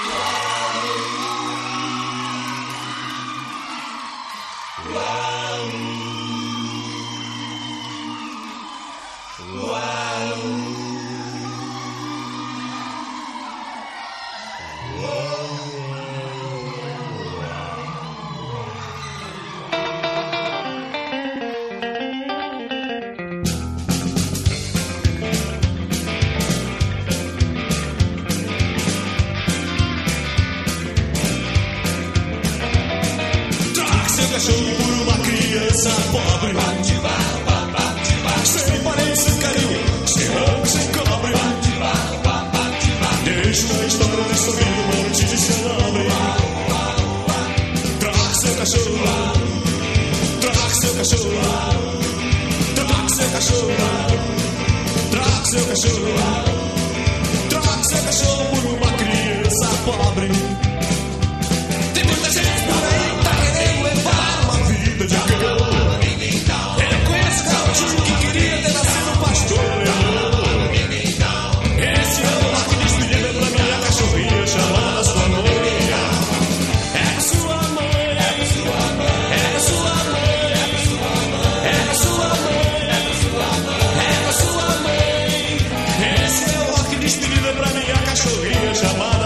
Wow. Wow. cachorro por uma criança pobre. Sem parentes, sem carinho, sem ramo, sem cobre. Deixa a história destruir um monte de salame. Troca seu cachorro. Troca seu cachorro. Troca seu cachorro. Troca seu cachorro. chamar.